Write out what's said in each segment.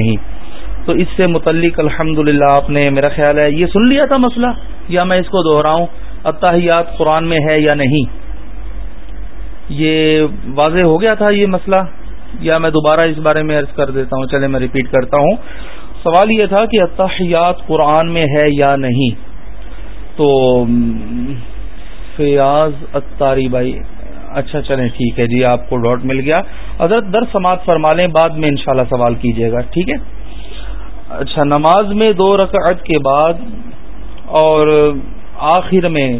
نہیں۔ تو اس سے متعلق الحمد آپ نے میرا خیال ہے یہ سن لیا تھا مسئلہ، یا میں اس کو دوہراؤں اتحیات قرآن میں ہے یا نہیں؟ یہ واضح ہو گیا تھا یہ مسئلہ، یا میں دوبارہ اس بارے میں عرض کر دیتا ہوں، چلے میں ریپیٹ کرتا ہوں۔ سوال یہ تھا کہ اتحیات قرآن میں ہے یا نہیں؟ تو فیاض اتاری بھائی اچھا چلیں ٹھیک ہے جی آپ کو ڈاٹ مل گیا۔ حضرت در سماعت فرما لیں، بعد میں انشاءاللہ سوال کیجیے گا، ٹھیک ہے؟ اچھا نماز میں دو رکعت کے بعد اور آخر میں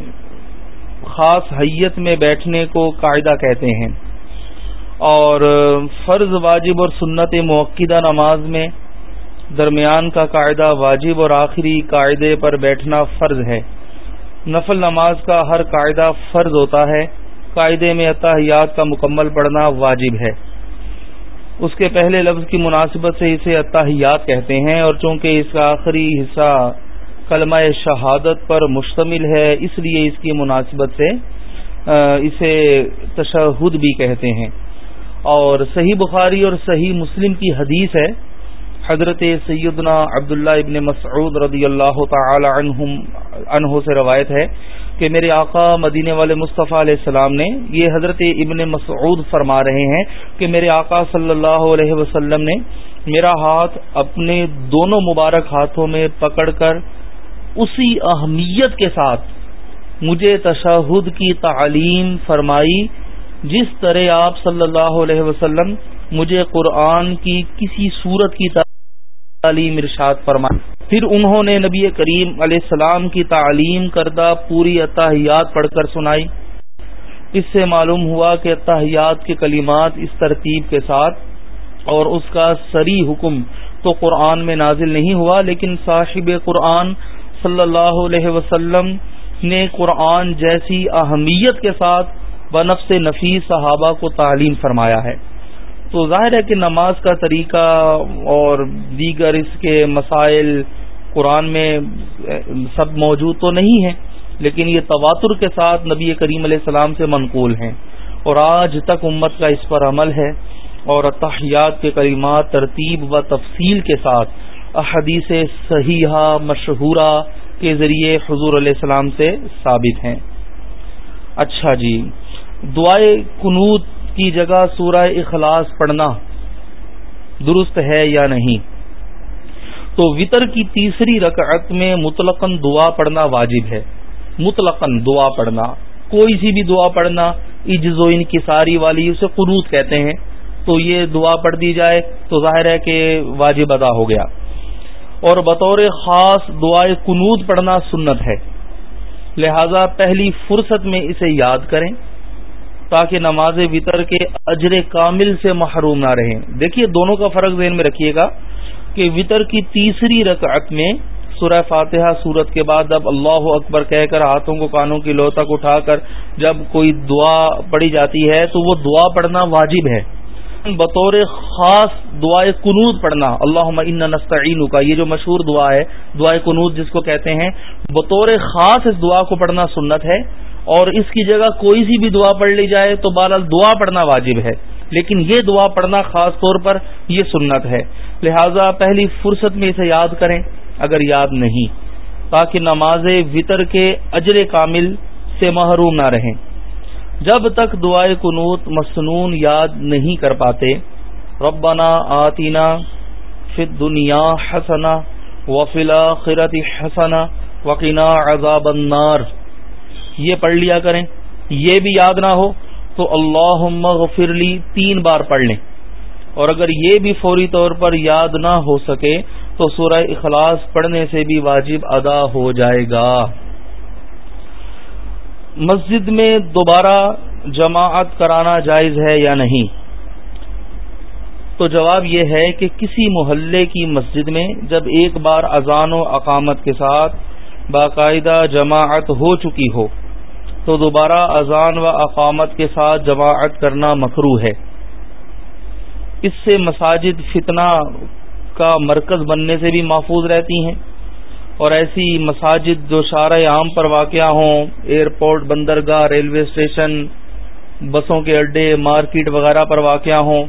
خاص حیت میں بیٹھنے کو قاعدہ کہتے ہیں اور فرض واجب اور سنت موقع نماز میں درمیان کا قاعدہ واجب اور آخری قاعدے پر بیٹھنا فرض ہے۔ نفل نماز کا ہر قاعدہ فرض ہوتا ہے۔ قاعدے میں اتحیات کا مکمل پڑھنا واجب ہے۔ اس کے پہلے لفظ کی مناسبت سے اسے اتحیات کہتے ہیں اور چونکہ اس کا آخری حصہ کلمہ شہادت پر مشتمل ہے، اس لیے اس کی مناسبت سے اسے تشہد بھی کہتے ہیں۔ اور صحیح بخاری اور صحیح مسلم کی حدیث ہے حضرت سیدنا عبداللہ ابن مسعود رضی اللہ تعالی عنہ سے روایت ہے کہ میرے آقا مدینے والے مصطفیٰ علیہ السلام نے یہ حضرت ابن مسعود فرما رہے ہیں کہ میرے آقا صلی اللہ علیہ وسلم نے میرا ہاتھ اپنے دونوں مبارک ہاتھوں میں پکڑ کر اسی اہمیت کے ساتھ مجھے تشہد کی تعلیم فرمائی، جس طرح آپ صلی اللہ علیہ وسلم مجھے قرآن کی کسی صورت کی تعلیم ارشاد فرمائی۔ پھر انہوں نے نبی کریم علیہ السلام کی تعلیم کردہ پوری اتحیات پڑھ کر سنائی۔ اس سے معلوم ہوا کہ اتحیات کے کلمات اس ترتیب کے ساتھ اور اس کا سری حکم تو قرآن میں نازل نہیں ہوا، لیکن صاحب قرآن صلی اللہ علیہ وسلم نے قرآن جیسی اہمیت کے ساتھ بنفس نفیس صحابہ کو تعلیم فرمایا ہے۔ تو ظاہر ہے کہ نماز کا طریقہ اور دیگر اس کے مسائل قرآن میں سب موجود تو نہیں ہیں، لیکن یہ تواتر کے ساتھ نبی کریم علیہ السلام سے منقول ہیں۔ اور آج تک امت کا اس پر عمل ہے اور اتحیات کے کریمات ترتیب و تفصیل کے ساتھ احادیث صحیحہ مشہورہ کے ذریعے حضور علیہ السلام سے ثابت ہیں۔ اچھا جی دعائے کنوت کی جگہ سورہ اخلاص پڑھنا درست ہے یا نہیں؟ تو وطر کی تیسری رکعت میں مطلقاً دعا پڑھنا واجب ہے۔ مطلقاً دعا پڑھنا، کوئی سی بھی دعا پڑھنا عجز و ان کی ساری والی اسے قروط کہتے ہیں۔ تو یہ دعا پڑھ دی جائے تو ظاہر ہے کہ واجب ادا ہو گیا۔ اور بطور خاص دعائے کنود پڑھنا سنت ہے۔ لہذا پہلی فرصت میں اسے یاد کریں۔ تاکہ نماز وطر کے اجر کامل سے محروم نہ رہیں۔ دیکھیے دونوں کا فرق ذہن میں رکھیے گا کہ وطر کی تیسری رکعت میں سورہ فاتحہ سورت کے بعد اب اللہ اکبر کہہ کر ہاتھوں کو کانوں کی لو تک اٹھا کر جب کوئی دعا پڑی جاتی ہے تو وہ دعا پڑھنا واجب ہے۔ بطور خاص دعائے کنود پڑھنا۔ اللہ ان نستعین کا یہ جو مشہور دعا ہے دعائے کنود جس کو کہتے ہیں، بطور خاص اس دعا کو پڑھنا سنت ہے۔ اور اس کی جگہ کوئی سی بھی دعا پڑھ لی جائے تو بہرحال دعا پڑھنا واجب ہے۔ لیکن یہ دعا پڑھنا خاص طور پر یہ سنت ہے۔ لہذا پہلی فرصت میں اسے یاد کریں اگر یاد نہیں۔ تاکہ نماز وطر کے اجر کامل سے محروم نہ رہیں۔ جب تک دعائے کنوت مصنون یاد نہیں کر پاتے، ربنا آتینا فت دنیا حسنا وفلا خرت حسنا وقینا عذاب النار۔ یہ پڑھ لیا کریں، یہ بھی یاد نہ ہو تو اللہ غفرلی تین بار پڑھ لیں۔ اور اگر یہ بھی فوری طور پر یاد نہ ہو سکے تو سورہ اخلاص پڑھنے سے بھی واجب ادا ہو جائے گا۔ مسجد میں دوبارہ جماعت کرانا جائز ہے یا نہیں؟ تو جواب یہ ہے کہ کسی محلے کی مسجد میں جب ایک بار اذان و اقامت کے ساتھ باقاعدہ جماعت ہو چکی ہو تو دوبارہ اذان و اقامت کے ساتھ جماعت کرنا مکرو ہے۔ اس سے مساجد فتنہ کا مرکز بننے سے بھی محفوظ رہتی ہیں۔ اور ایسی مساجد جو شارع عام پر واقع ہوں، ایئرپورٹ، بندرگاہ، ریلوے اسٹیشن بسوں کے اڈے، مارکیٹ وغیرہ پر واقع ہوں،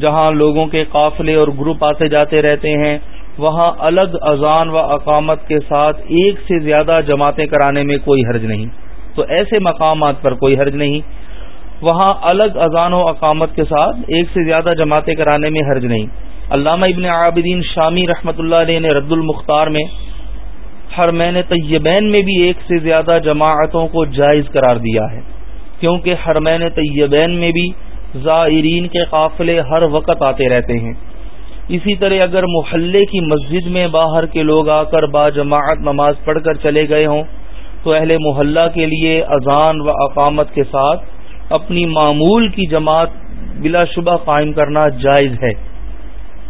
جہاں لوگوں کے قافلے اور گروپ آتے جاتے رہتے ہیں، وہاں الگ اذان و اقامت کے ساتھ ایک سے زیادہ جماعتیں کرانے میں کوئی حرج نہیں۔ تو ایسے مقامات پر کوئی حرج نہیں۔ وہاں الگ اذان و اقامت کے ساتھ ایک سے زیادہ جماعتیں کرانے میں حرج نہیں۔ علامہ ابن عابدین شامی رحمۃ اللہ علیہ نے رد المختار میں حرمین طیبین میں بھی ایک سے زیادہ جماعتوں کو جائز قرار دیا ہے، کیونکہ حرمین طیبین میں بھی زائرین کے قافلے ہر وقت آتے رہتے ہیں۔ اسی طرح اگر محلے کی مسجد میں باہر کے لوگ آ کر با جماعت نماز پڑھ کر چلے گئے ہوں تو اہل محلہ کے لیے اذان و اقامت کے ساتھ اپنی معمول کی جماعت بلا شبہ قائم کرنا جائز ہے۔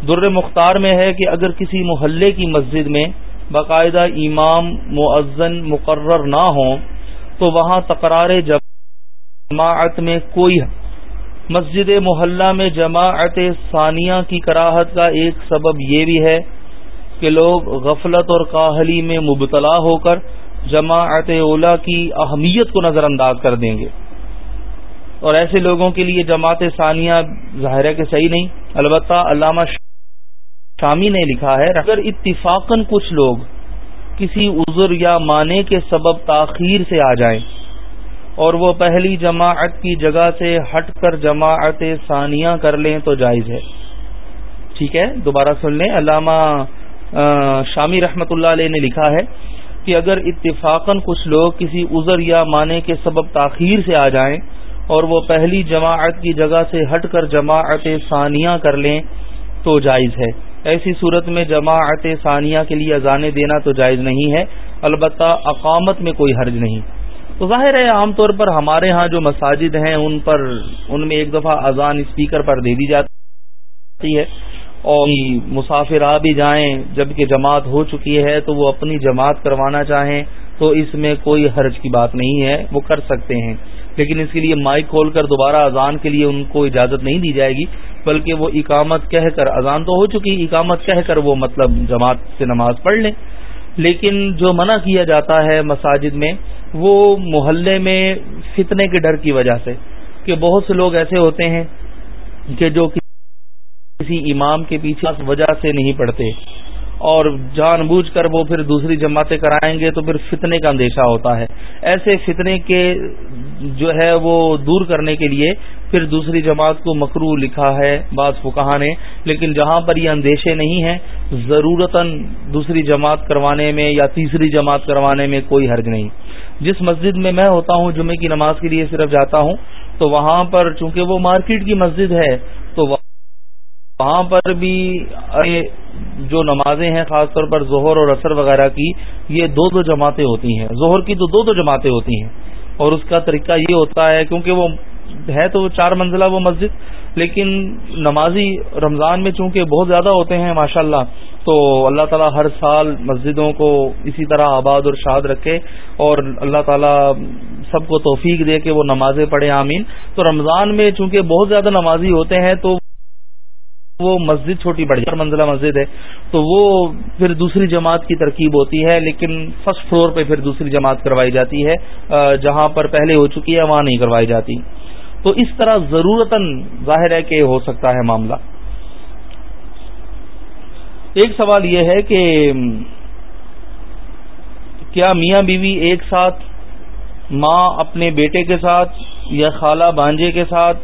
در مختار میں ہے کہ اگر کسی محلے کی مسجد میں باقاعدہ امام معزن مقرر نہ ہوں تو وہاں تکرار جماعت میں کوئی مسجد محلہ میں جماعت ثانیہ کی کراہت کا ایک سبب یہ بھی ہے کہ لوگ غفلت اور کاہلی میں مبتلا ہو کر جماعت اولا کی اہمیت کو نظر انداز کر دیں گے۔ اور ایسے لوگوں کے لیے جماعت ثانیہ ظاہر ہے کہ صحیح نہیں، البتہ علامہ شامی نے لکھا ہے، اگر اتفاقاً کچھ لوگ کسی عذر یا معنی کے سبب تاخیر سے آ جائیں اور وہ پہلی جماعت کی جگہ سے ہٹ کر جماعت ثانیہ کر لیں تو جائز ہے۔ ٹھیک ہے، دوبارہ سن لیں۔ علامہ شامی رحمت اللہ علیہ نے لکھا ہے کہ اگر اتفاقاً کچھ لوگ کسی عذر یا معنی کے سبب تاخیر سے آ جائیں اور وہ پہلی جماعت کی جگہ سے ہٹ کر جماعت ثانیہ کر لیں تو جائز ہے۔ ایسی صورت میں جماعت ثانیہ کے لیے اذانے دینا تو جائز نہیں ہے، البتہ اقامت میں کوئی حرج نہیں۔ تو ظاہر ہے، عام طور پر ہمارے ہاں جو مساجد ہیں، ان پر، ان میں ایک دفعہ اذان اسپیکر پر دے دی جاتی ہے۔ اور مسافر آ بھی جائیں جبکہ جماعت ہو چکی ہے تو وہ اپنی جماعت کروانا چاہیں تو اس میں کوئی حرج کی بات نہیں ہے وہ کر سکتے ہیں۔ لیکن اس کے لیے مائک کھول کر دوبارہ اذان کے لیے ان کو اجازت نہیں دی جائے گی بلکہ وہ اقامت کہہ کر اذان تو ہو چکی اقامت کہہ کر وہ مطلب جماعت سے نماز پڑھ لیں۔ لیکن جو منع کیا جاتا ہے مساجد میں وہ محلے میں فتنے کے ڈر کی وجہ سے کہ بہت سے لوگ ایسے ہوتے ہیں کہ جو کسی امام کے پیچھے وجہ سے نہیں پڑھتے اور جان بوجھ کر وہ پھر دوسری جماعتیں کرائیں گے تو پھر فتنے کا اندیشہ ہوتا ہے۔ ایسے فتنے کے جو ہے وہ دور کرنے کے لیے پھر دوسری جماعت کو مکرو لکھا ہے بعض فکہ نے، لیکن جہاں پر یہ اندیشے نہیں ہیں ضرورت دوسری جماعت کروانے میں یا تیسری جماعت کروانے میں کوئی حرج نہیں۔ جس مسجد میں میں ہوتا ہوں، جمعے کی نماز کے لیے صرف جاتا ہوں، تو وہاں پر چونکہ وہ مارکیٹ کی مسجد ہے، تو وہاں پر بھی جو نمازیں ہیں، خاص طور پر ظہر اور اثر وغیرہ کی، یہ دو دو جماعتیں ہوتی ہیں۔ ظہر کی تو دو دو جماعتیں ہوتی ہیں۔ اور اس کا طریقہ یہ ہوتا ہے، کیونکہ وہ ہے تو چار منزلہ وہ مسجد، لیکن نمازی رمضان میں چونکہ بہت زیادہ ہوتے ہیں ماشاء اللہ تو اللہ تعالیٰ ہر سال مسجدوں کو اسی طرح آباد اور شاد رکھے اور اللہ تعالیٰ سب کو توفیق دے کہ وہ نمازیں پڑھے آمین۔ تو رمضان میں چونکہ بہت زیادہ نمازی ہوتے ہیں، تو وہ مسجد چھوٹی بڑی منزلہ مسجد ہے، تو وہ پھر دوسری جماعت کی ترکیب ہوتی ہے، لیکن فرسٹ فلور پہ پھر دوسری جماعت کروائی جاتی ہے جہاں پر پہلے ہو چکی ہے، وہاں نہیں کروائی جاتی۔ تو اس طرح ضرورت ظاہر ہے کہ ہو سکتا ہے معاملہ۔ ایک سوال یہ ہے کہ، کیا میاں بیوی ایک ساتھ، ماں اپنے بیٹے کے ساتھ یا خالہ بانجے کے ساتھ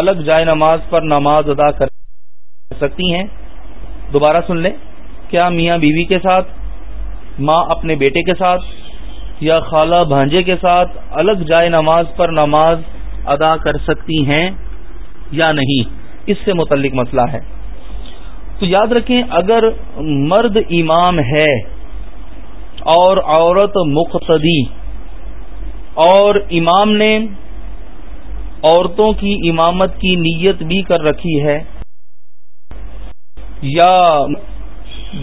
الگ جائے نماز پر نماز ادا کر سکتی ہیں۔ دوبارہ سن لیں۔ کیا میاں بیوی کے ساتھ، ماں اپنے بیٹے کے ساتھ یا خالہ بھانجے کے ساتھ الگ جائے نماز پر نماز ادا کر سکتی ہیں یا نہیں؟ اس سے متعلق مسئلہ ہے۔ تو یاد رکھیں، اگر مرد امام ہے اور عورت مقتدی، اور امام نے عورتوں کی امامت کی نیت بھی کر رکھی ہے یا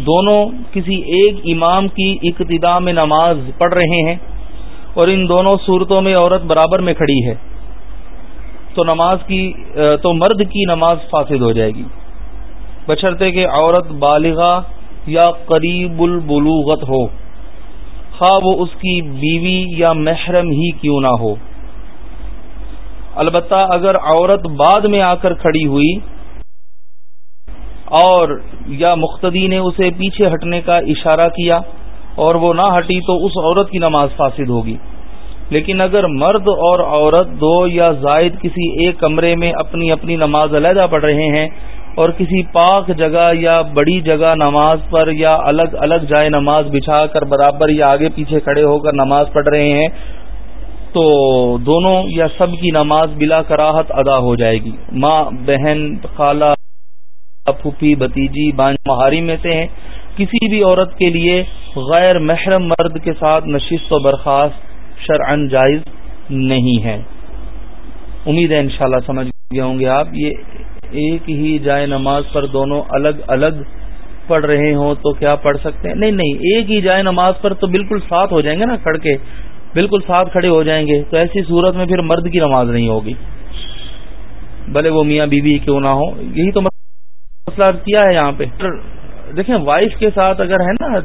دونوں کسی ایک امام کی اقتدا میں نماز پڑھ رہے ہیں اور ان دونوں صورتوں میں عورت برابر میں کھڑی ہے، تو نماز کی، تو مرد کی نماز فاسد ہو جائے گی۔ بچرتے کہ عورت بالغہ یا قریب البلوغت ہو، خواہ وہ اس کی بیوی یا محرم ہی کیوں نہ ہو۔ البتہ اگر عورت بعد میں آ کر کھڑی ہوئی اور یا مختدی نے اسے پیچھے ہٹنے کا اشارہ کیا اور وہ نہ ہٹی تو اس عورت کی نماز فاسد ہوگی۔ لیکن اگر مرد اور عورت دو یا زائد کسی ایک کمرے میں اپنی اپنی نماز علیحدہ پڑھ رہے ہیں اور کسی پاک جگہ یا بڑی جگہ نماز پر یا الگ الگ جائے نماز بچھا کر برابر یا آگے پیچھے کھڑے ہو کر نماز پڑھ رہے ہیں، تو دونوں یا سب کی نماز بلا کراہت ادا ہو جائے گی۔ ماں، بہن، خالہ پھوپھی بتیجی بان مہاری میں سے ہیں۔ کسی بھی عورت کے لیے غیر محرم مرد کے ساتھ نشست و برخاست شرعن جائز نہیں ہے۔ امید ہے انشاءاللہ سمجھ گئے ہوں گے آپ۔ یہ ایک ہی جائے نماز پر دونوں الگ الگ پڑھ رہے ہوں تو کیا پڑھ سکتے ہیں؟ نہیں نہیں، ایک ہی جائے نماز پر تو بالکل ساتھ ہو جائیں گے نا کھڑ کے۔ بالکل ساتھ کھڑے ہو جائیں گے۔ تو ایسی صورت میں پھر مرد کی نماز نہیں ہوگی۔ بھلے وہ میاں بیوی بی کیوں نہ ہو یہی تو مسئلہ کیا ہے یہاں پہ۔ دیکھیں وائف کے ساتھ اگر ہے نا،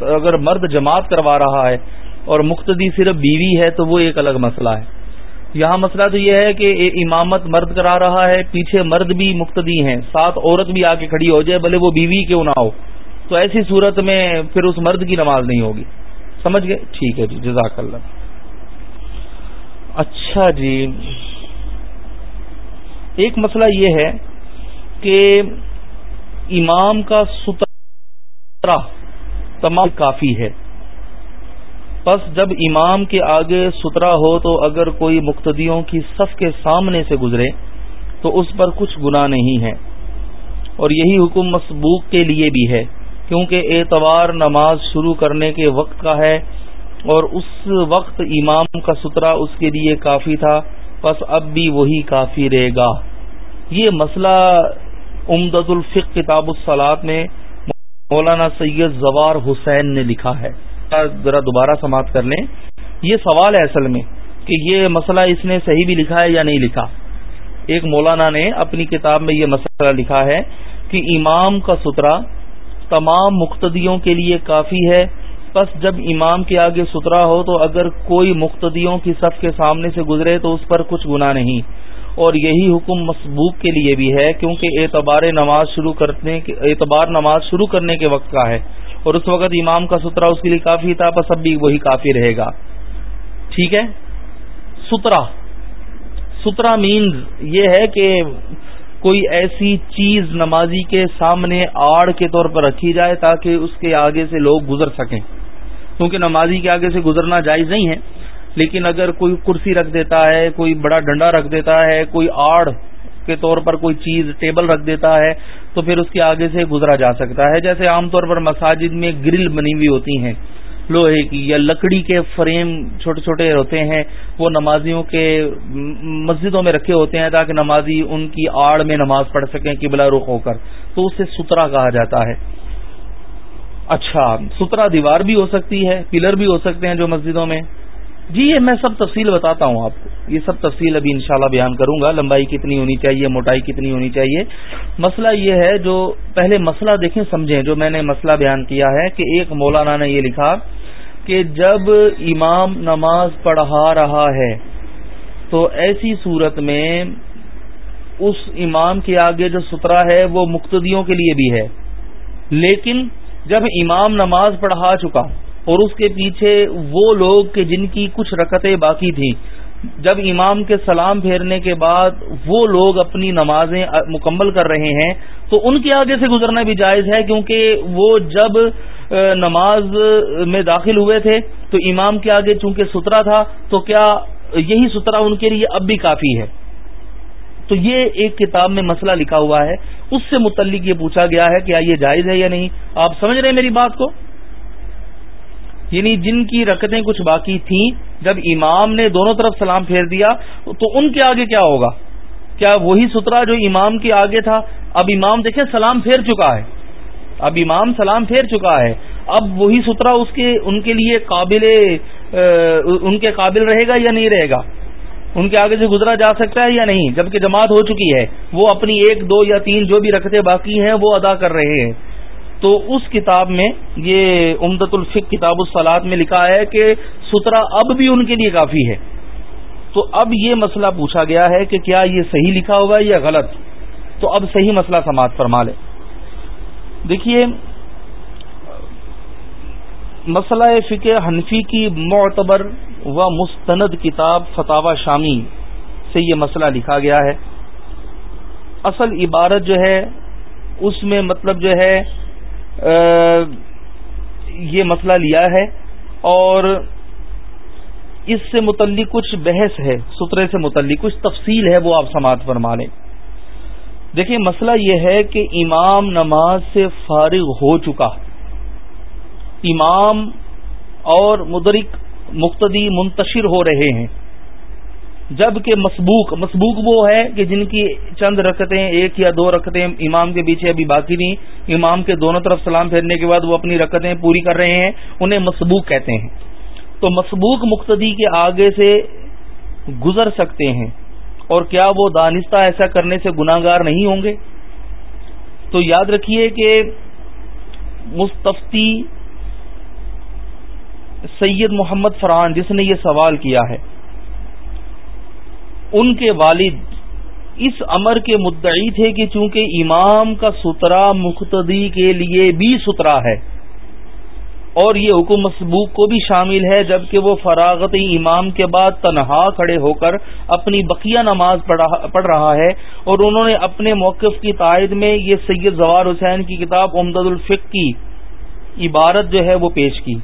اگر مرد جماعت کروا رہا ہے اور مقتدی صرف بیوی ہے، تو وہ ایک الگ مسئلہ ہے۔ یہاں مسئلہ تو یہ ہے کہ امامت مرد کرا رہا ہے، پیچھے مرد بھی مقتدی ہیں، ساتھ عورت بھی آ کے کھڑی ہو جائے، بھلے وہ بیوی کیوں نہ ہو۔ تو ایسی صورت میں پھر اس مرد کی نماز نہیں ہوگی۔ سمجھ گئے؟ ٹھیک ہے جی جزاک اللہ۔ اچھا جی۔ ایک مسئلہ یہ ہے کہ امام کا سترا تمام کافی ہے۔ پس جب امام کے آگے سترا ہو تو اگر کوئی مقتدیوں کی صف کے سامنے سے گزرے تو اس پر کچھ گنا نہیں ہے اور یہی حکم مسبوق کے لیے بھی ہے، کیونکہ اعتبار نماز شروع کرنے کے وقت کا ہے اور اس وقت امام کا سترا اس کے لیے کافی تھا، پس اب بھی وہی کافی رہے گا۔ یہ مسئلہ امداد الفق کتاب الصلاط میں مولانا سید زوار حسین نے لکھا ہے۔ ذرا دوبارہ سماعت کر لیں۔ یہ سوال ہے اصل میں کہ یہ مسئلہ اس نے صحیح بھی لکھا ہے یا نہیں لکھا؟ ایک مولانا نے اپنی کتاب میں یہ مسئلہ لکھا ہے کہ امام کا سترا تمام مقتدیوں کے لیے کافی ہے بس جب امام کے آگے سترا ہو تو اگر کوئی مقتدیوں کی صف کے سامنے سے گزرے تو اس پر کچھ گنا نہیں۔ اور یہی حکم مسبوق کے لیے بھی ہے کیونکہ اعتبار نماز شروع کرنے اعتبار نماز شروع کرنے کے وقت کا ہے۔ اور اس وقت امام کا سترا اس کے لیے کافی تھا بس اب بھی وہی کافی رہے گا۔ ٹھیک ہے؟ سترا۔ سترا مینز یہ ہے کہ کوئی ایسی چیز نمازی کے سامنے آڑ کے طور پر رکھی جائے تاکہ اس کے آگے سے لوگ گزر سکیں۔ کیونکہ نمازی کے آگے سے گزرنا جائز نہیں ہے، لیکن اگر کوئی کرسی رکھ دیتا ہے، کوئی بڑا ڈنڈا رکھ دیتا ہے، کوئی آڑ کے طور پر کوئی چیز، ٹیبل رکھ دیتا ہے، تو پھر اس کے آگے سے گزرا جا سکتا ہے۔ جیسے عام طور پر مساجد میں گرل بنی ہوئی ہوتی ہیں، لوہے کی یا لکڑی کے فریم چھوٹے چھوٹے ہوتے ہیں، وہ نمازیوں کے مسجدوں میں رکھے ہوتے ہیں تاکہ نمازی ان کی آڑ میں نماز پڑھ سکیں، قبلہ رخ ہو کر۔ تو اسے سترا کہا جاتا ہے۔ اچھا سترا دیوار بھی ہو سکتی ہے، پلر بھی ہو سکتے ہیں جو مسجدوں میں۔ جی یہ میں سب تفصیل بتاتا ہوں آپ کو۔ یہ سب تفصیل ابھی انشاءاللہ بیان کروں گا۔ لمبائی کتنی ہونی چاہیے، موٹائی کتنی ہونی چاہیے۔ مسئلہ یہ ہے، جو پہلے مسئلہ دیکھیں، سمجھیں۔ جو میں نے مسئلہ بیان کیا ہے کہ ایک مولانا نے یہ لکھا کہ جب امام نماز پڑھا رہا ہے، تو ایسی صورت میں اس امام کے آگے جو سترا ہے، وہ مقتدیوں کے لیے بھی ہے۔ لیکن جب امام نماز پڑھا چکا اور اس کے پیچھے وہ لوگ کہ جن کی کچھ رکتیں باقی تھیں، جب امام کے سلام پھیرنے کے بعد وہ لوگ اپنی نمازیں مکمل کر رہے ہیں، تو ان کے آگے سے گزرنا بھی جائز ہے کیونکہ وہ جب نماز میں داخل ہوئے تھے تو امام کے آگے چونکہ سترا تھا، تو کیا یہی سترا ان کے لیے اب بھی کافی ہے؟ تو یہ ایک کتاب میں مسئلہ لکھا ہوا ہے۔ اس سے متعلق یہ پوچھا گیا ہے کیا یہ جائز ہے یا نہیں۔ آپ سمجھ رہے ہیں میری بات کو؟ یعنی جن کی رکتیں کچھ باقی تھیں، جب امام نے دونوں طرف سلام پھیر دیا، تو ان کے آگے کیا ہوگا؟ کیا وہی سترا جو امام کے آگے تھا، اب امام دیکھیں سلام پھیر چکا ہے۔ اب امام سلام پھیر چکا ہے۔ اب وہی سترا اس کے، ان کے لیے قابل ان کے قابل رہے گا یا نہیں رہے گا؟ ان کے آگے سے گزرا جا سکتا ہے یا نہیں؟ جبکہ جماعت ہو چکی ہے، وہ اپنی ایک، دو یا تین جو بھی رکھتے باقی ہیں، وہ ادا کر رہے ہیں۔ تو اس کتاب میں یہ امدت الفق کتاب السلاد میں لکھا ہے کہ سترا اب بھی ان کے لیے کافی ہے۔ تو اب یہ مسئلہ پوچھا گیا ہے کہ کیا یہ صحیح لکھا ہوگا یا غلط؟ تو اب صحیح مسئلہ سماعت فرما لے دیکھیے، مسئلہ فقہ حنفی کی معتبر و مستند کتاب فتح شامی سے یہ مسئلہ لکھا گیا ہے۔ اصل عبارت جو ہے، اس میں مطلب جو ہے یہ مسئلہ لیا ہے اور اس سے متعلق کچھ بحث ہے سترے سے متعلق، کچھ تفصیل ہے وہ آپ سماعت فرما لیں۔ دیکھیں، مسئلہ یہ ہے کہ امام نماز سے فارغ ہو چکا۔ امام اور مدرک مقتدی منتشر ہو رہے ہیں۔ جبکہ مسبوق مسبوق وہ ہے کہ جن کی چند رکھتے ایک یا دو رکھتے امام کے پیچھے ابھی باقی نہیں، امام کے دونوں طرف سلام پھیرنے کے بعد وہ اپنی رکتیں پوری کر رہے ہیں، انہیں مسبوق کہتے ہیں۔ تو مسبوق مقتدی کے آگے سے گزر سکتے ہیں۔ اور کیا وہ دانستہ ایسا کرنے سے گناگار نہیں ہوں گے؟ تو یاد رکھیے کہ مستفتی سید محمد فرحان جس نے یہ سوال کیا ہے، ان کے والد اس امر کے مدعی تھے کہ چونکہ امام کا سترا مقتدی کے لیے بھی سترا ہے، اور یہ حکم مسبوق کو بھی شامل ہے، جبکہ وہ فراغت امام کے بعد تنہا کھڑے ہو کر اپنی بقیہ نماز پڑھ رہا ہے، اور انہوں نے اپنے موقف کی تائید میں یہ سید زوار حسین کی کتاب امداد الفق کی عبارت جو ہے وہ پیش کی۔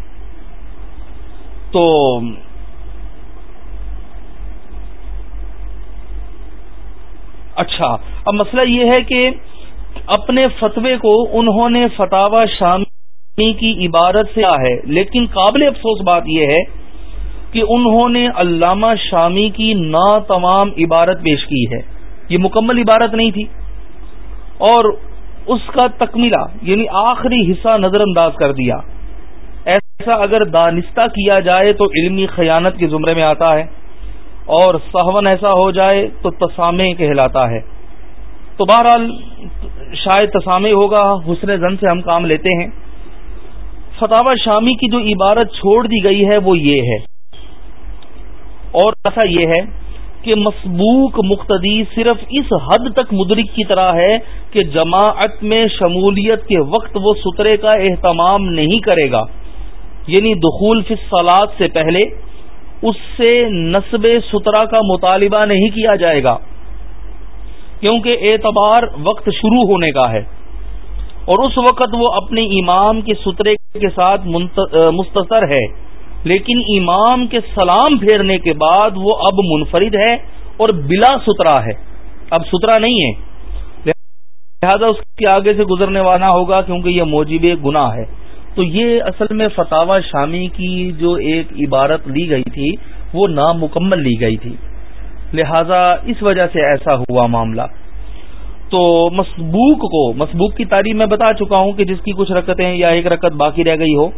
تو اچھا اب مسئلہ یہ ہے کہ اپنے فتوے کو انہوں نے فتح شامی کی عبارت سے ہے، لیکن قابل افسوس بات یہ ہے کہ انہوں نے علامہ شامی کی نا تمام عبارت پیش کی ہے۔ یہ مکمل عبارت نہیں تھی۔ اور اس کا تکمیلہ یعنی آخری حصہ نظر انداز کر دیا۔ ایسا اگر دانستہ کیا جائے تو علمی خیانت کے زمرے میں آتا ہے اور سہون ایسا ہو جائے تو تسامے کہلاتا ہے۔ تو بہرحال شاید تسامے ہوگا، حسن زن سے ہم کام لیتے ہیں۔ فتح شامی کی جو عبارت چھوڑ دی گئی ہے وہ یہ ہے۔ اور ایسا یہ ہے کہ مسبوق مقتدی صرف اس حد تک مدرک کی طرح ہے کہ جماعت میں شمولیت کے وقت وہ سترے کا اہتمام نہیں کرے گا۔ یعنی دخول فی سلاد سے پہلے اس سے نصب سترا کا مطالبہ نہیں کیا جائے گا، کیونکہ اعتبار وقت شروع ہونے کا ہے۔ اور اس وقت وہ اپنے امام کے سترے کے ساتھ مستثر ہے، لیکن امام کے سلام پھیرنے کے بعد وہ اب منفرد ہے اور بلا سترا ہے۔ اب سترا نہیں ہے، لہذا اس کے آگے سے گزرنے والا ہوگا کیونکہ یہ موجب گناہ ہے۔ تو یہ اصل میں فتح شامی کی جو ایک عبارت لی گئی تھی، وہ نامکمل لی گئی تھی۔ لہذا اس وجہ سے ایسا ہوا معاملہ۔ تو مسبوق کو، مسبوق کی تاریخ میں بتا چکا ہوں کہ جس کی کچھ رکتیں یا ایک رکت باقی رہ گئی ہو۔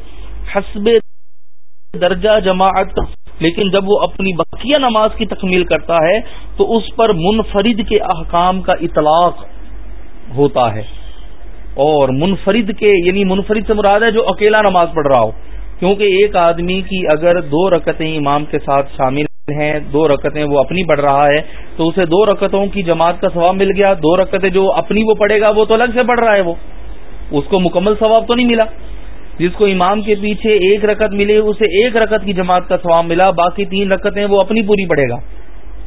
حسب درجہ جماعت، لیکن جب وہ اپنی بقیہ نماز کی تکمیل کرتا ہے، تو اس پر منفرد کے احکام کا اطلاق ہوتا ہے۔ اور منفرد کے یعنی منفرد سے مراد ہے جو اکیلا نماز پڑھ رہا ہو۔ کیونکہ ایک آدمی کی اگر دو رکتیں امام کے ساتھ شامل ہیں، دو رکتیں وہ اپنی پڑھ رہا ہے، تو اسے دو رکتوں کی جماعت کا ثواب مل گیا۔ دو رکتیں جو اپنی وہ پڑھے گا، وہ تو الگ سے پڑھ رہا ہے وہ۔ اس کو مکمل ثواب تو نہیں ملا۔ جس کو امام کے پیچھے ایک رکت ملے، اسے ایک رکت کی جماعت کا ثواب ملا، باقی تین رکتیں وہ اپنی پوری پڑھے گا۔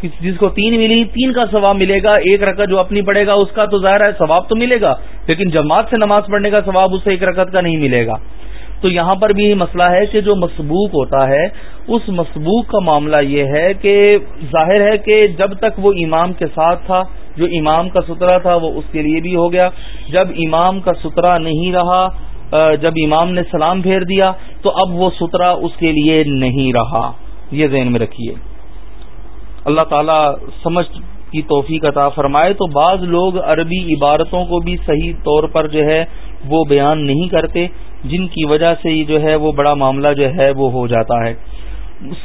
جس کو تین ملی، تین کا ثواب ملے گا، ایک رکعت جو اپنی پڑے گا، اس کا تو ظاہر ہے ثواب تو ملے گا، لیکن جماعت سے نماز پڑھنے کا ثواب اسے ایک رکعت کا نہیں ملے گا۔ تو یہاں پر بھی یہ مسئلہ ہے کہ جو مسبوق ہوتا ہے، اس مسبوق کا معاملہ یہ ہے کہ ظاہر ہے کہ جب تک وہ امام کے ساتھ تھا، جو امام کا سترا تھا، وہ اس کے لیے بھی ہو گیا۔ جب امام کا سترا نہیں رہا جب امام نے سلام پھیر دیا، تو اب وہ سترا اس کے لیے نہیں رہا۔ یہ ذہن میں رکھیے۔ اللہ تعالیٰ سمجھ کی توفیق عطا فرمائے تو بعض لوگ عربی عبارتوں کو بھی صحیح طور پر جو ہے وہ بیان نہیں کرتے، جن کی وجہ سے جو ہے وہ بڑا معاملہ جو ہے وہ ہو جاتا ہے۔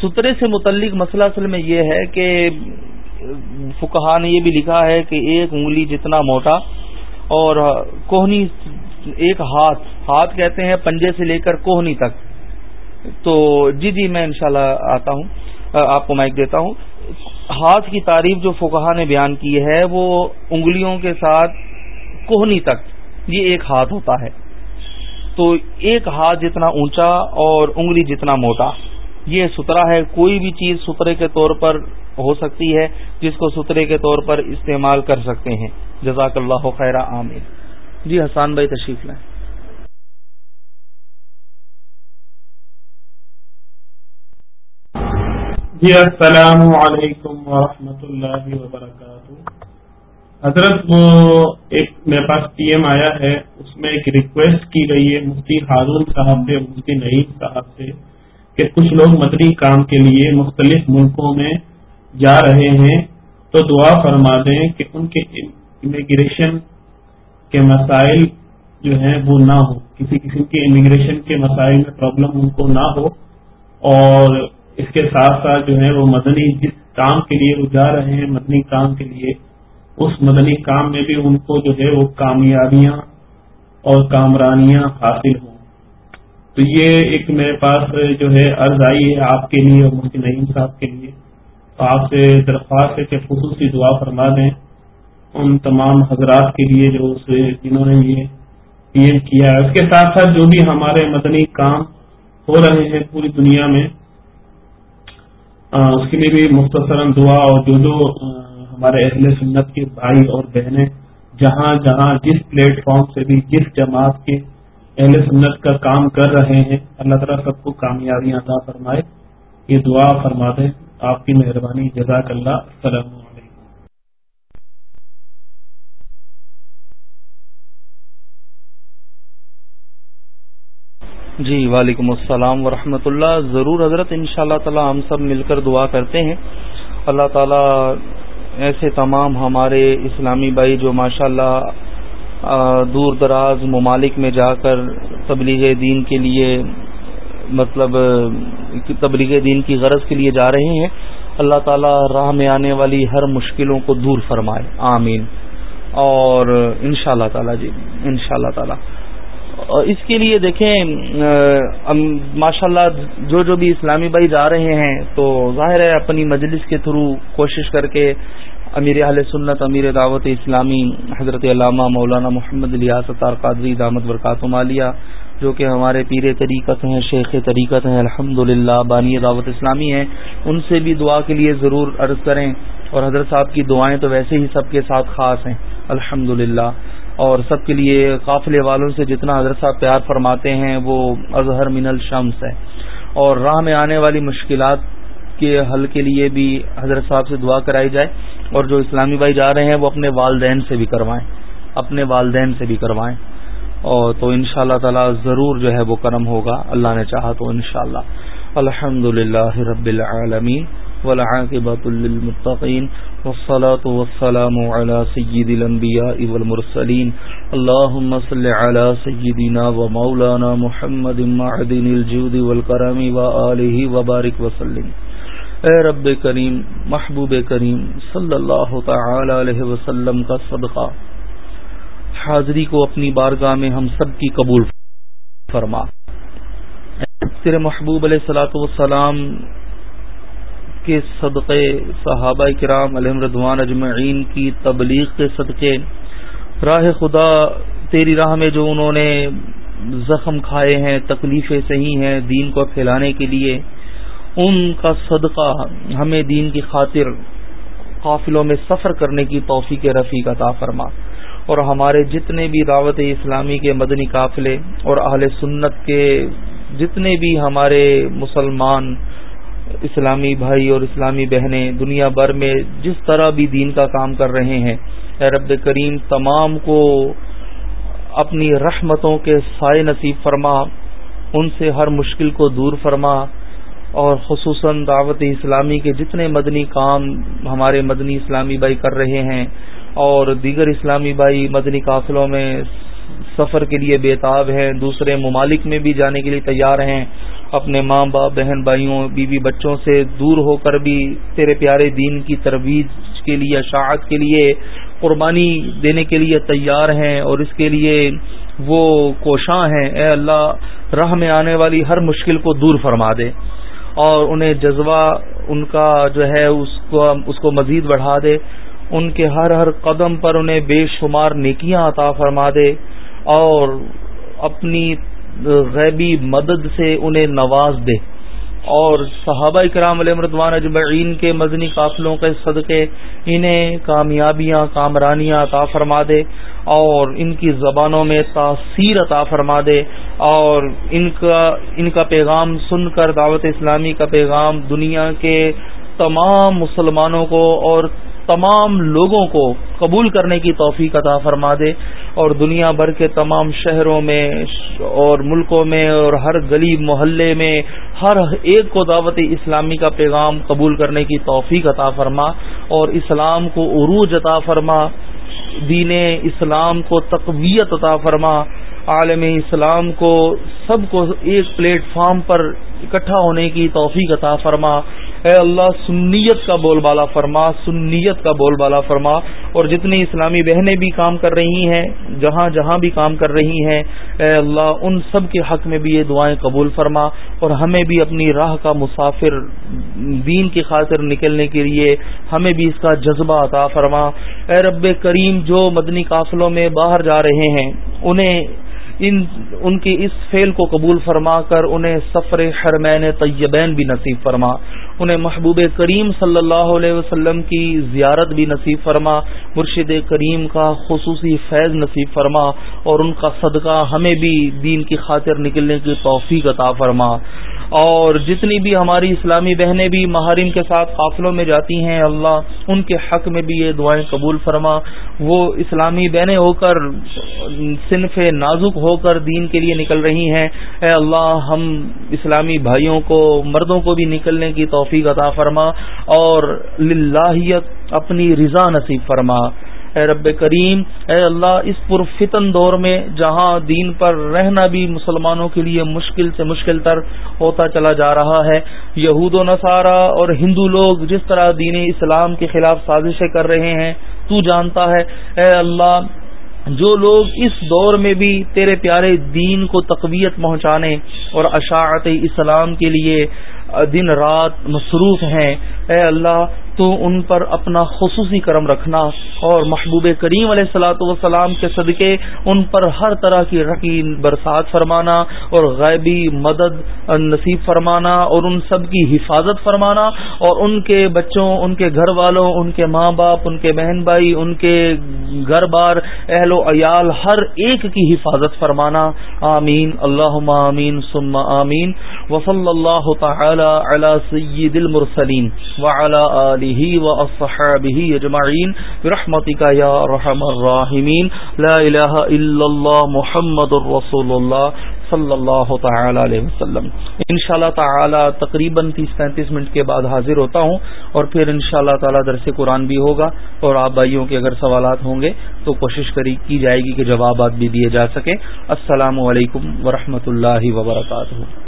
سترے سے متعلق مسئلہ اصل میں یہ ہے کہ فکہ نے یہ بھی لکھا ہے کہ ایک انگلی جتنا موٹا اور کوہنی ایک ہاتھ ہاتھ کہتے ہیں پنجے سے لے کر کوہنی تک۔ تو جی جی میں انشاءاللہ آتا ہوں۔ آپ کو مائک دیتا ہوں۔ ہاتھ کی تعریف جو فکہ نے بیان کی ہے، وہ انگلیوں کے ساتھ کوہنی تک، یہ ایک ہاتھ ہوتا ہے۔ تو ایک ہاتھ جتنا اونچا اور انگلی جتنا موٹا، یہ سترا ہے۔ کوئی بھی چیز سترے کے طور پر ہو سکتی ہے، جس کو سترے کے طور پر استعمال کر سکتے ہیں۔ جزاک اللہ خیر عامر جی حسان بھائی تشریف لائیں۔ جی السلام علیکم ورحمۃ اللہ وبرکاتہ۔ حضرت، وہ ایک میرے پاس پی ایم آیا ہے، اس میں ایک ریکویسٹ کی گئی ہے، مفتی ہارون صاحب سے، مفتی نعیم صاحب سے، کہ کچھ لوگ مدنی کام کے لیے مختلف ملکوں میں جا رہے ہیں، تو دعا فرما دیں کہ ان کے امیگریشن کے مسائل جو ہیں، وہ نہ ہو کسی قسم کے امیگریشن کے مسائل میں پرابلم ان کو نہ ہو، اور اس کے ساتھ ساتھ جو ہے وہ مدنی جس کام کے لیے وہ جا رہے ہیں، مدنی کام کے لیے، اس مدنی کام میں بھی ان کو جو ہے وہ کامیابیاں اور کامرانیاں حاصل ہوں۔ تو یہ ایک میرے پاس جو ہے عرض آئی ہے آپ کے لیے اور مفتی نعیم صاحب کے لیے۔ تو آپ سے درخواست ہے کہ خصوصی دعا فرما دیں ان تمام حضرات کے لیے جو جنہوں نے یہ پی ایم کیا ہے۔ اس کے ساتھ ساتھ جو بھی ہمارے مدنی کام ہو رہے ہیں پوری دنیا میں اس کے لیے بھی مختصراً دعا اور جو جو ہمارے اہل سنت کے بھائی اور بہنیں جہاں جہاں جس پلیٹ فارم سے بھی جس جماعت کے اہل سنت کا کام کر رہے ہیں، اللہ تعالیٰ سب کو کامیابیاں عطا فرمائے، یہ دعا فرما دیں، آپ کی مہربانی، جزاک اللہ، السلام علیکم جی وعلیکم السلام ورحمۃ اللہ۔ ضرور حضرت ان شاء اللہ تعالی ہم سب مل کر دعا کرتے ہیں۔ اللہ تعالی ایسے تمام ہمارے اسلامی بھائی جو ماشاء اللہ دور دراز ممالک میں جا کر تبلیغ دین کے لیے مطلب تبلیغ دین کی غرض کے لیے جا رہے ہیں، اللہ تعالی راہ میں آنے والی ہر مشکلوں کو دور فرمائے۔ آمین۔ اور ان شاء اللہ تعالیٰ جی ان شاء اللہ تعالیٰ۔ اس کے لیے دیکھیں ماشاء اللہ جو جو بھی اسلامی بھائی جا رہے ہیں، تو ظاہر ہے اپنی مجلس کے تھرو کوشش کر کے امیر اہل سنت، امیر دعوت اسلامی، حضرت علامہ مولانا محمد ستار قادری، دامت برکات مالیہ، جو کہ ہمارے پیر طریقت ہیں، شیخ طریقت ہیں الحمد للہ بانی دعوت اسلامی ہیں، ان سے بھی دعا کے لیے ضرور عرض کریں۔ اور حضرت صاحب کی دعائیں تو ویسے ہی سب کے ساتھ خاص ہیں۔ الحمد اور سب کے لیے قافلے والوں سے جتنا حضرت صاحب پیار فرماتے ہیں وہ اظہر من الشمس ہے۔ اور راہ میں آنے والی مشکلات کے حل کے لیے بھی حضرت صاحب سے دعا کرائی جائے اور جو اسلامی بھائی جا رہے ہیں وہ اپنے والدین سے بھی کروائیں۔ اپنے والدین سے بھی کروائیں۔ اور تو ان شاء اللہ تعالی ضرور جو ہے وہ کرم ہوگا۔ اللہ نے چاہا تو ان شاء اللہ الحمد للہ رب العالمین۔ والعاقبة للمتقين والصلاة والسلام على سيد الأنبياء والمرسلين. اللهم صل على سيدنا ومولانا محمد معدن الجود والكرم وآله وبارك وسلم. اے رب کریم، محبوب کریم، صلی اللہ تعالی علیہ وسلم کا صدقہ. حاضری کو اپنی بارگاہ میں ہم سب کی قبول فرما. تیرے محبوب علیہ السلاۃ والسلام کے صدقے صحابہ کرام علیہ ردوان اجمعین کی تبلیغ کے صدقے۔ راہ خدا، تیری راہ میں جو انہوں نے زخم کھائے ہیں، تکلیفیں صحیح ہیں دین کو پھیلانے کے لیے، ان کا صدقہ ہمیں دین کی خاطر قافلوں میں سفر کرنے کی توفیق رفیق عطا فرما۔ اور ہمارے جتنے بھی دعوت اسلامی کے مدنی قافلے اور اہل سنت کے جتنے بھی ہمارے مسلمان اسلامی بھائی اور اسلامی بہنیں دنیا بھر میں جس طرح بھی دین کا کام کر رہے ہیں، اے رب کریم تمام کو اپنی رحمتوں کے سائے نصیب فرما، ان سے ہر مشکل کو دور فرما اور خصوصاً دعوت اسلامی کے جتنے مدنی کام ہمارے مدنی اسلامی بھائی کر رہے ہیں اور دیگر اسلامی بھائی مدنی قافلوں میں سفر کے لیے بےتاب ہیں، دوسرے ممالک میں بھی جانے کے لیے تیار ہیں۔ اپنے ماں باپ بہن بھائیوں، بیوی بچوں سے دور ہو کر بھی تیرے پیارے دین کی ترویج کے لیے اشاعت کے لیے قربانی دینے کے لیے تیار ہیں اور اس کے لیے وہ کوشاں ہیں۔ اے اللہ، راہ میں آنے والی ہر مشکل کو دور فرما دے اور انہیں جذبہ ان کا جو ہے اس کو اس کو مزید بڑھا دے۔ ان کے ہر ہر قدم پر انہیں بے شمار نیکیاں عطا فرما دے اور اپنی غیبی مدد سے انہیں نواز دے۔ اور صحابہ کرام علیہ مردوان اجمعین کے مدنی قافلوں کے صدقے انہیں کامیابیاں، کامرانیاں عطا فرما دے اور ان کی زبانوں میں تاثیر عطا فرما دے اور ان کا ان کا پیغام سن کر دعوت اسلامی کا پیغام دنیا کے تمام مسلمانوں کو اور تمام لوگوں کو قبول کرنے کی توفیق عطا فرما دے اور دنیا بھر کے تمام شہروں میں اور ملکوں میں اور ہر گلی محلے میں ہر ایک کو دعوت اسلامی کا پیغام قبول کرنے کی توفیق عطا فرما اور اسلام کو عروج عطا فرما، دین اسلام کو تقویت عطا فرما، عالم اسلام کو سب کو ایک پلیٹ فارم پر اکٹھا ہونے کی توفیق عطا فرما۔ اے اللہ، سنیت کا بول بالا فرما، سنیت کا بول بالا فرما۔ اور جتنی اسلامی بہنیں بھی کام کر رہی ہیں، جہاں جہاں بھی کام کر رہی ہیں، اے اللہ، ان سب کے حق میں بھی یہ دعائیں قبول فرما۔ اور ہمیں بھی اپنی راہ کا مسافر دین کی خاطر نکلنے کے لیے ہمیں بھی اس کا جذبہ عطا فرما۔ اے رب کریم، جو مدنی قافلوں میں باہر جا رہے ہیں، انہیں ان ان کی اس فعل کو قبول فرما کر انہیں سفر حرمین طیبین بھی نصیب فرما، انہیں محبوب کریم صلی اللہ علیہ وسلم کی زیارت بھی نصیب فرما، مرشد کریم کا خصوصی فیض نصیب فرما، اور ان کا صدقہ ہمیں بھی دین کی خاطر نکلنے کی توفیق عطا فرما۔ اور جتنی بھی ہماری اسلامی بہنیں بھی محرم کے ساتھ قافلوں میں جاتی ہیں، اللہ ان کے حق میں بھی یہ دعائیں قبول فرما۔ وہ اسلامی بہنیں ہو کر صنف نازک ہو کر دین کے لیے نکل رہی ہیں۔ اے اللہ، ہم اسلامی بھائیوں کو، مردوں کو بھی نکلنے کی توفیق عطا فرما اور للہیت اپنی رضا نصیب فرما۔ اے رب کریم، اے اللہ، اس پرفتن دور میں جہاں دین پر رہنا بھی مسلمانوں کے لیے مشکل سے مشکل تر ہوتا چلا جا رہا ہے۔ یہود و نصارہ اور ہندو لوگ جس طرح دین اسلام کے خلاف سازشیں کر رہے ہیں، تو جانتا ہے، اے اللہ، جو لوگ اس دور میں بھی تیرے پیارے دین کو تقویت پہنچانے اور اشاعت اسلام کے لیے دن رات مصروف ہیں، اے اللہ تو ان پر اپنا خصوصی کرم رکھنا اور محبوب کریم علیہ السلاۃ والسلام کے صدقے ان پر ہر طرح کی رقین برسات فرمانا اور غیبی مدد نصیب فرمانا اور ان سب کی حفاظت فرمانا اور ان کے بچوں، ان کے گھر والوں، ان کے ماں باپ، ان کے بہن بھائی، ان کے گھر بار، اہل و عیال، ہر ایک کی حفاظت فرمانا۔ آمین۔ اللہ آمین، ثم آمین۔ وصلی اللہ تعالی علی سید المرسلین وعلی آلہ آله وأصحابه اجمعين برحمتك يا رحم الراحمين لا إله إلا الله محمد رسول الله صلی اللہ تعالی علیہ وسلم. ان شاء اللہ تعالی تقریباً تیس پینتیس منٹ کے بعد حاضر ہوتا ہوں اور پھر ان شاء اللہ تعالیٰ درس قرآن بھی ہوگا اور آپ بھائیوں کے اگر سوالات ہوں گے تو کوشش کی جائے گی کہ جوابات بھی دیے جا سکیں. السلام علیکم ورحمۃ اللہ وبرکاتہ.